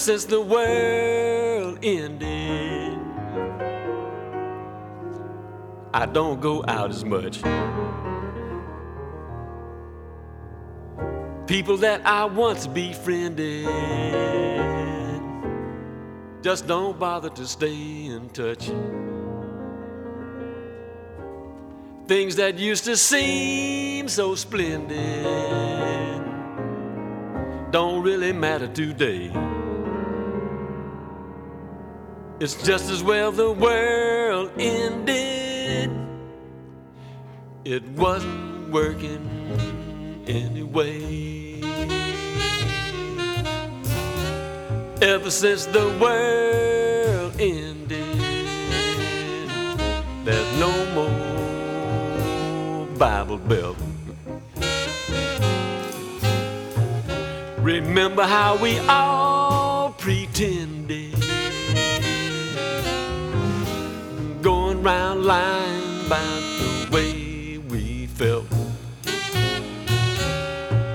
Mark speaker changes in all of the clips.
Speaker 1: Since the world ended. I don't go out as much. People that I once befriended just don't bother to stay in touch. Things that used to seem so splendid don't really matter today. It's just as well the world ended. It wasn't working anyway. Ever since the world ended, there's no more Bible Belt. Remember how we all pretended going round lying about the way we felt.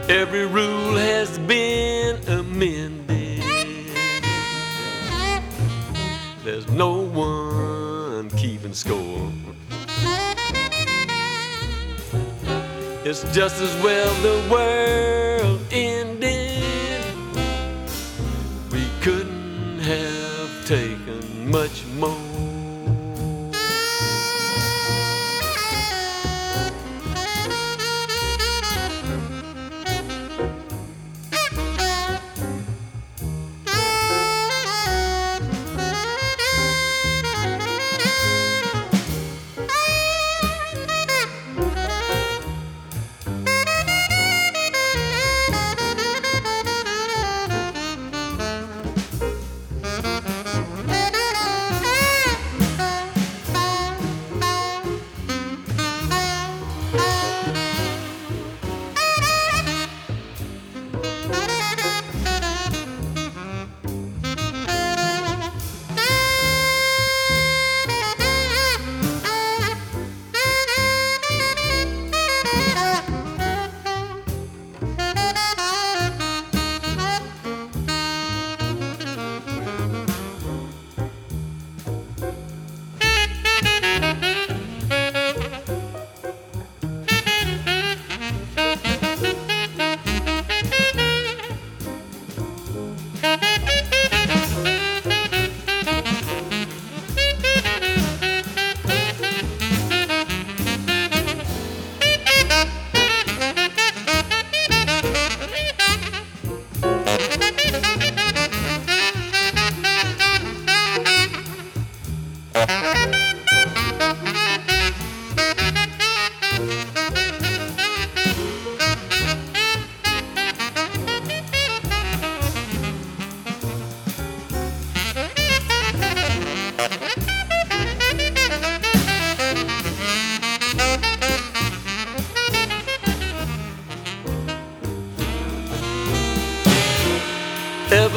Speaker 1: Every rule has been amended. There's no one keeping score. It's just as well the world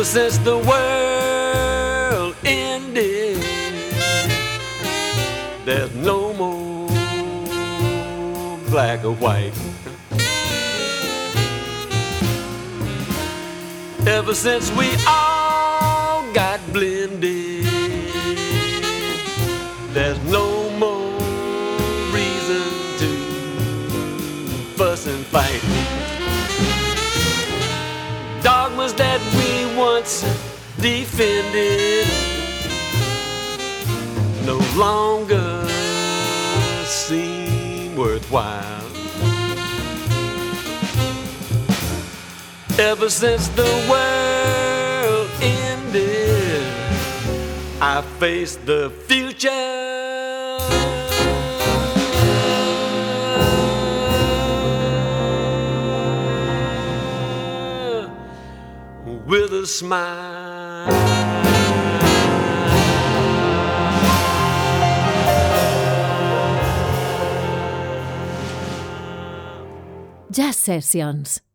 Speaker 1: since the world ended, there's no more black or white. Ever since we all once defended no longer seem worthwhile. Ever since the world ended, I faced the with a smile.
Speaker 2: Jazz Sessions.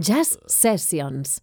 Speaker 2: Jazz Sessions.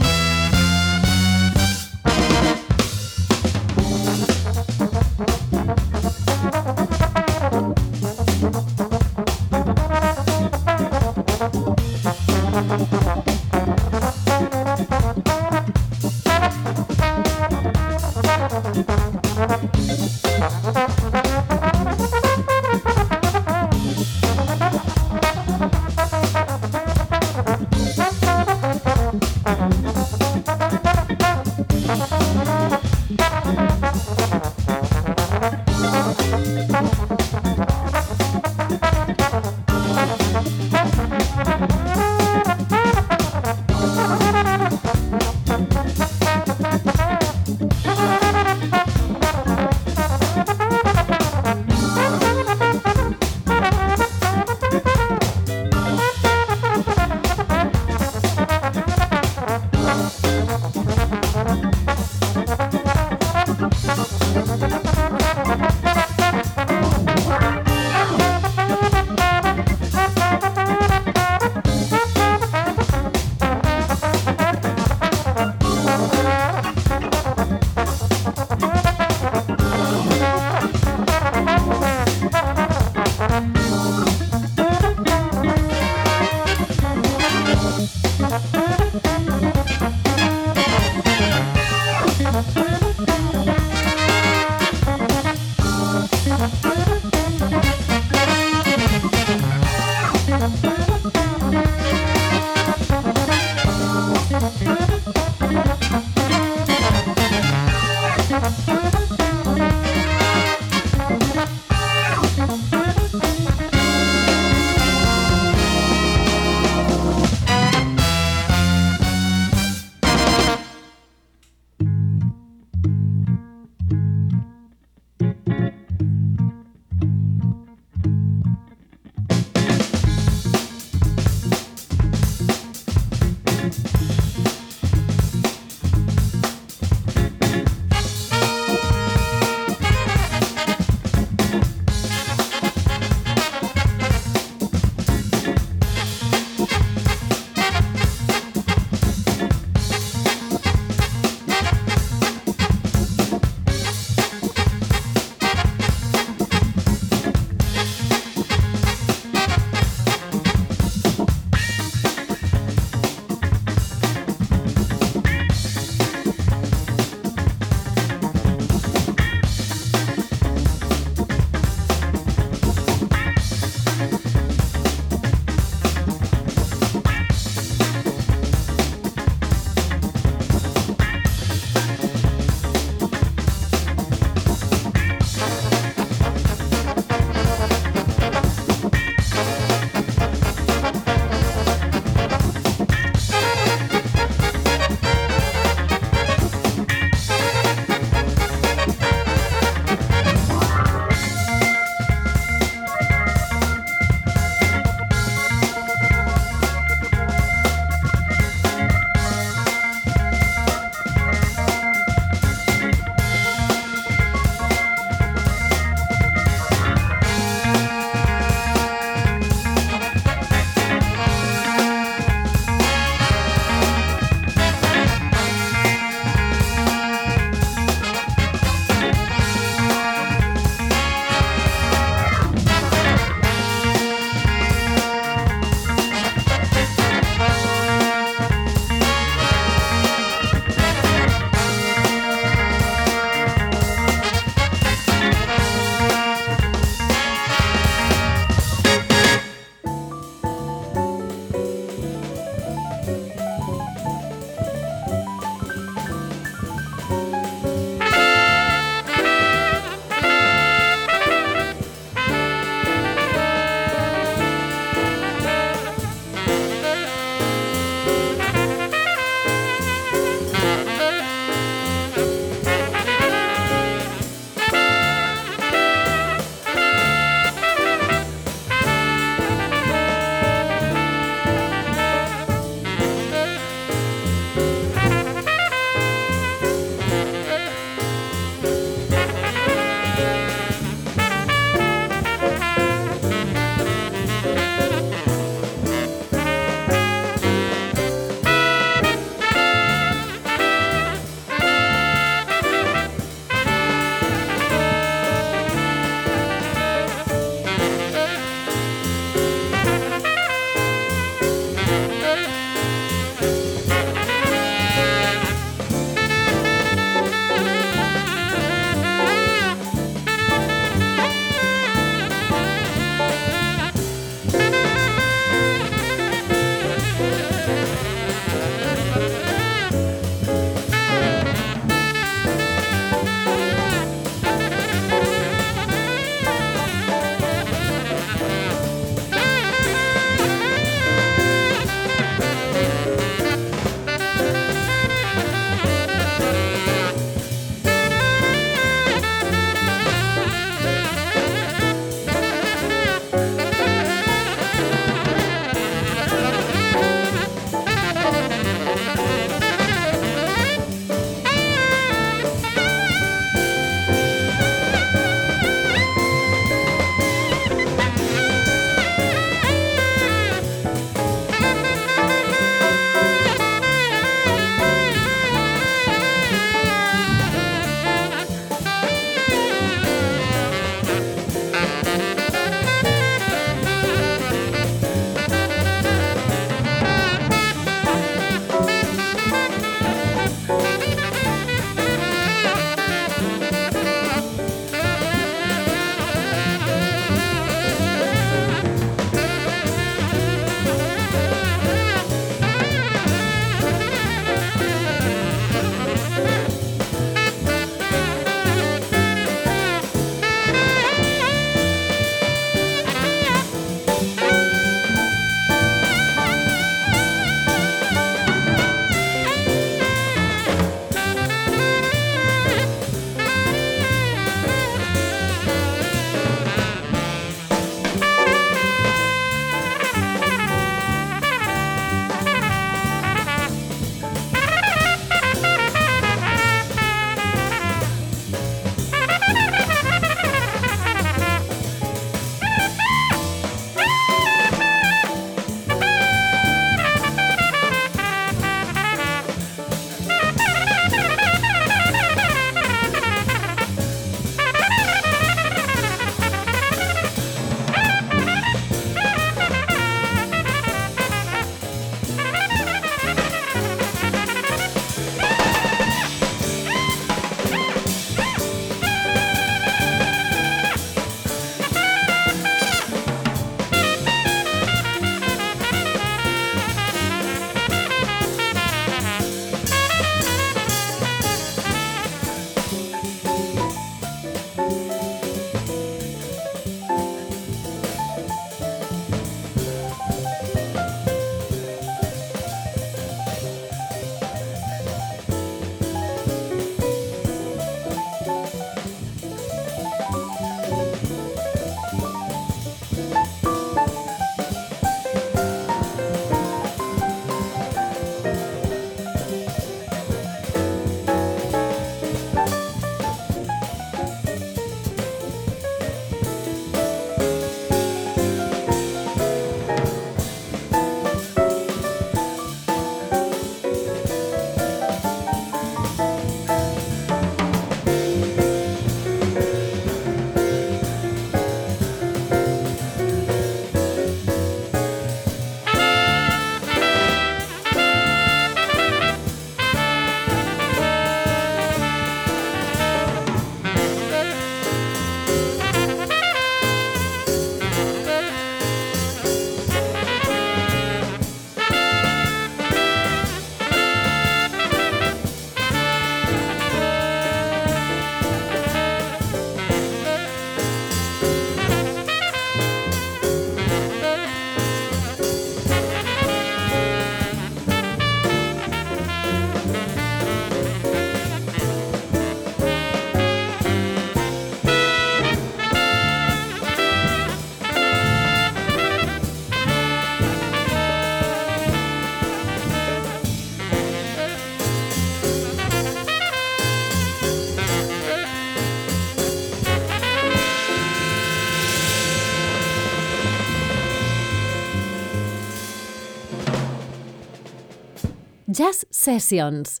Speaker 2: Sessions.